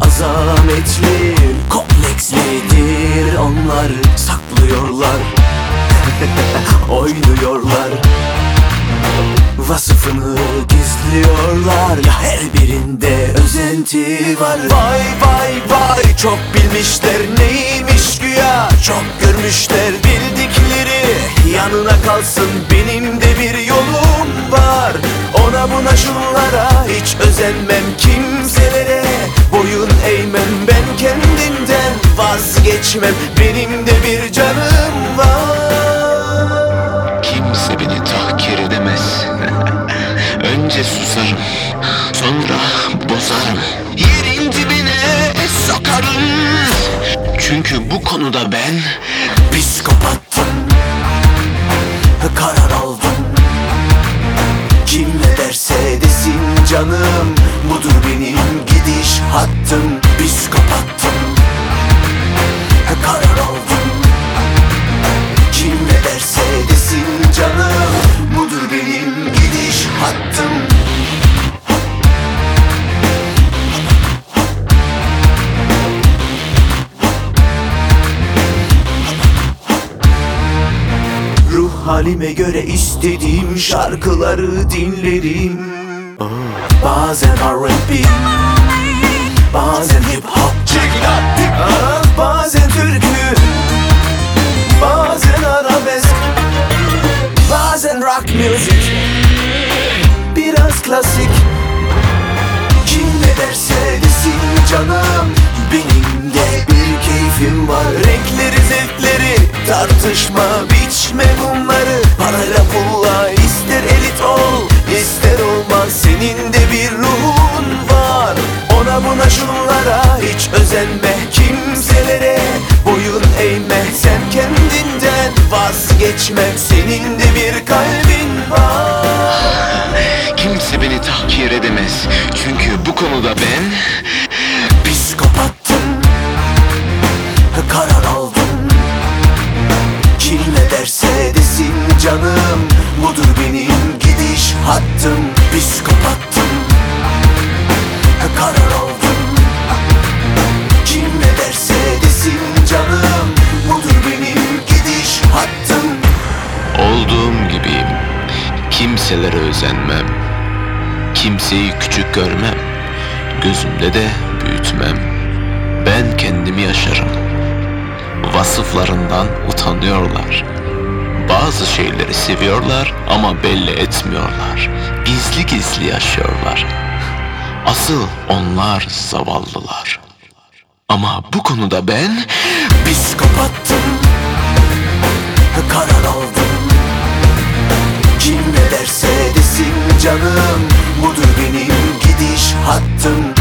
azametli Komplekslidir. Onlar saklıyorlar Oynuyorlar. Vasıfını gizliyorlar. Ya her birinde özenti var. Vay vay vay. Çok bilmişler neymiş güya. Çok görmüşler bildikleri. Yanına kalsın benim de bir yolum var. Ona buna şunlara hiç özenmem ki. Vazgeçmem. Benim de bir canım var. Kimse beni tahkir edemez. Önce susarım Sonra bozarım. Yerin dibine sokarım Çünkü bu konuda ben Ruh halime göre istediğim şarkıları dinlerim Bazen R&B Bazen hip hop. Ah, Bazen tartışma biçme bunları. Parayla pulla ister elit ol ister olmaz. Senin de bir ruhun var. Ona buna şunlara hiç özenme. Kimselere Boyun eğme. Sen kendinden vazgeçme. Senin de bir kalbin var. Kimse beni tahkir edemez. Çünkü bu konuda ben hattım Psikopattım Karar aldım Kim ne derse desin canım. Budur benim gidiş hattım. Olduğum gibiyim. Kimselere özenmem. Kimseyi küçük görmem. Gözümde de büyütmem. Ben kendimi yaşarım. Vasıflarından utanıyorlar Bazı şeyleri seviyorlar ama belli etmiyorlar. Gizli gizli yaşıyorlar. Asıl onlar zavallılar. Ama bu konuda ben Psikopattım. Karar aldım. Kim ne derse desin canım Budur benim gidiş hattım